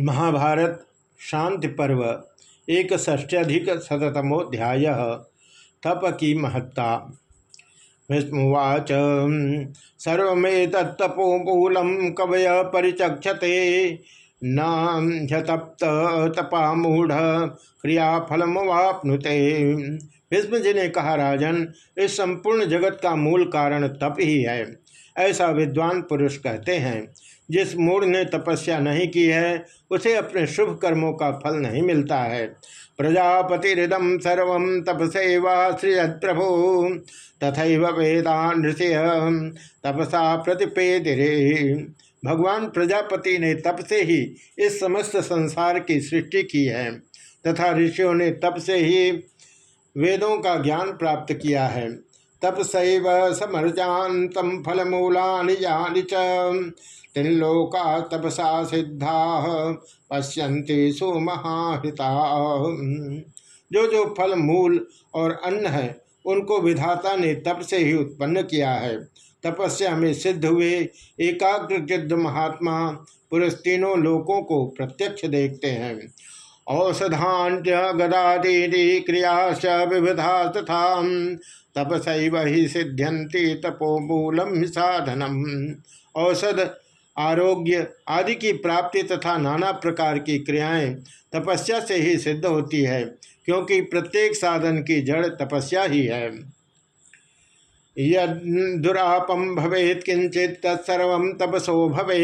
महाभारत, शांति पर्व एक ष्ट्यधिक शतमोध्याय तप की महत्ता। विस्मुवाच सर्वे तत्तपोमूलम कवय परिचक्षते नप्त तपामूढ़ क्रियाफलमवापनुते भीष्म जी ने कहा, राजन, इस संपूर्ण जगत का मूल कारण तप ही है। ऐसा विद्वान पुरुष कहते हैं जिस मूढ़ ने तपस्या नहीं की है, उसे अपने शुभ कर्मों का फल नहीं मिलता है। प्रजापतिदम सर्व तपसेवाश्रिय प्रभु तथा वेदान तपसा प्रतिपेदिरे। भगवान प्रजापति ने तप से ही इस समस्त संसार की सृष्टि की है, तथा ऋषियों ने तप से ही वेदों का ज्ञान प्राप्त किया है। तपसैव समर्जातम फलमूला यानी त्रिलोका तपसा सिद्धा पश्यंती सुमहाहिता। जो जो फल, मूल और अन्न है, उनको विधाता ने तप से ही उत्पन्न किया है। तपस्या में सिद्ध हुए एकाग्र महात्मा पुरुष तीनों लोकों को प्रत्यक्ष देखते हैं। औषधान्य गदादी क्रियाश विविधा तथा तपसैव ही सिद्ध्यंती तपोमूलम साधनम। औषध आरोग्य आदि की प्राप्ति तथा नाना प्रकार की क्रियाएँ तपस्या से ही सिद्ध होती है, क्योंकि प्रत्येक साधन की जड़ तपस्या ही है। यदुरापम भवेत किंचित तत्सर्व तपसो भवे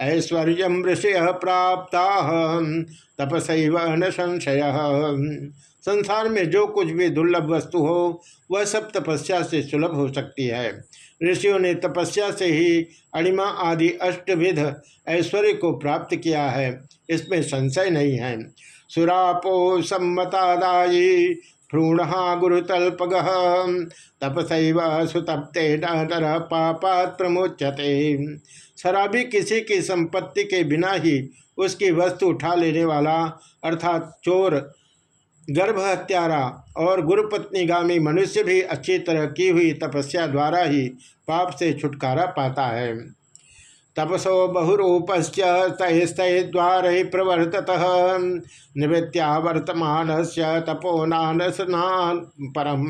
ऐश्वर्य ऋषय प्राप्ता, तपसैव न संशय। संसार में जो कुछ भी दुर्लभ वस्तु हो, वह सब तपस्या से सुलभ हो सकती है। ऋषियों ने तपस्या से ही अणिमा आदि अष्टविध ऐश्वर्य को प्राप्त किया है। इसमें संशय नहीं है। सुरापो सम्मतादायी भ्रूण गुरुतल्पग। तपसैव सुतप्ते नर पापात प्रमोचते शराबी किसी की संपत्ति के बिना ही उसकी वस्तु उठा लेने वाला, अर्थात चोर गर्भ हत्यारा और गुरुपत्नीगामी मनुष्य भी अच्छी तरह की हुई तपस्या द्वारा ही पाप से छुटकारा पाता है। तपसो तैस्तय द्वार प्रवर्तत। निवृत्त्या वर्तमान से तपोनान स्नान परम।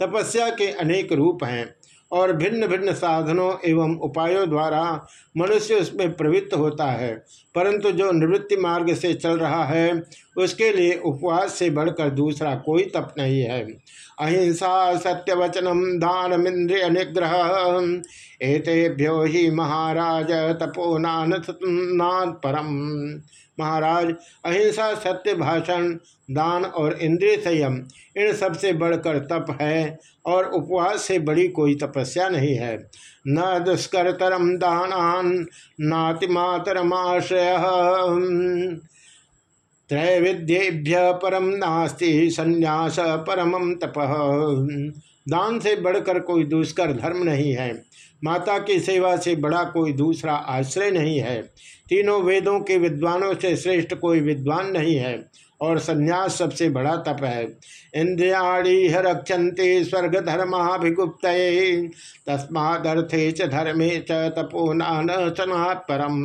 तपस्या के अनेक रूप हैं और भिन्न भिन्न साधनों एवं उपायों द्वारा मनुष्य उसमें प्रवृत्त होता है। परंतु जो निवृत्ति मार्ग से चल रहा है उसके लिए उपवास से बढ़कर दूसरा कोई तप नहीं है। अहिंसा सत्यवचनम दानमिंद्रिय निग्रह। एतेभ्यो ही महाराज तपो नान परम। महाराज, अहिंसा, सत्य, भाषण, दान और इंद्रिय संयम, इन सबसे बढ़कर तप है और उपवास से बड़ी कोई तपस्या नहीं है। न दुष्करतरम दानान, नातिमातरमाश्रय। त्रैविध्येभ्य परम नास्ति संन्यास परम तप। दान से बढ़कर कोई दुष्कर धर्म नहीं है। माता की सेवा से बड़ा कोई दूसरा आश्रय नहीं है। तीनों वेदों के विद्वानों से श्रेष्ठ कोई विद्वान नहीं है। और संन्यास सबसे बड़ा तप है। इंद्रियाणी रक्षन्ते स्वर्ग धर्माभिगुप्त तस्मादर्थे च धर्मे च तपो नान सनात् परम।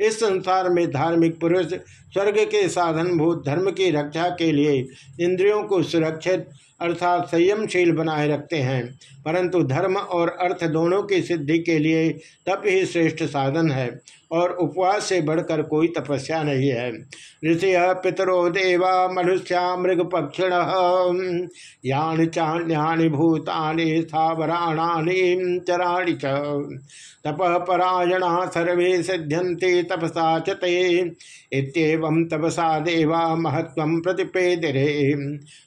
इस संसार में धार्मिक पुरुष स्वर्ग के साधनभूत धर्म की रक्षा के लिए इंद्रियों को सुरक्षित अर्थात संयमशील बनाए रखते हैं। परंतु धर्म और अर्थ दोनों की सिद्धि के लिए तप ही श्रेष्ठ साधन है और उपवास से बढ़कर कोई तपस्या नहीं है। ऋषि पितरो देवा मनुष्या मृग पक्षिण यान चान्यानि भूतानि स्थावराणानि चराणि च। तप सर्वे सिद्ध्यंते तपसा इतम तपसा देवा महत्व प्रतिपेदिरे।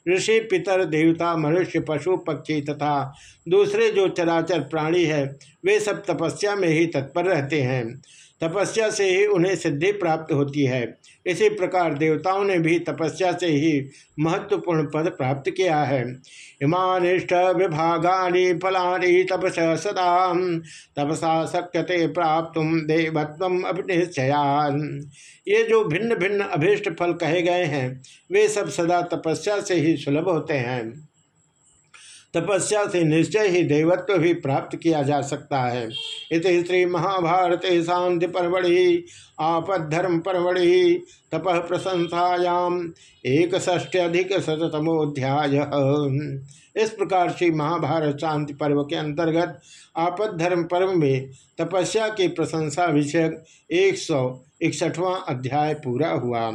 ऋषि पितर देवता, मनुष्य, पशु, पक्षी तथा दूसरे जो चराचर प्राणी है, वे सब तपस्या में ही तत्पर रहते हैं। तपस्या से ही उन्हें सिद्धि प्राप्त होती है। इसी प्रकार देवताओं ने भी तपस्या से ही महत्वपूर्ण पद प्राप्त किया है। इमानिष्ठ विभागानी फलानी तपस सदा, तपसा शक्यते प्राप्त देवत्व अभिनिश्चयान। ये जो भिन्न भिन्न अभिष्ट फल कहे गए हैं, वे सब सदा तपस्या से ही सुलभ होते हैं। तपस्या से निश्चय ही देवत्व भी प्राप्त किया जा सकता है। इत श्री महाभारत शांति परवड़ि आपद्धर्म परवड़ि तप प्रशंसायाम एक षष्ट्यधिक शतमोध्याय इस प्रकार से महाभारत शांति पर्व के अंतर्गत आपद धर्म पर्व में तपस्या की प्रशंसा विषयक एक सौ इकसठवां अध्याय पूरा हुआ।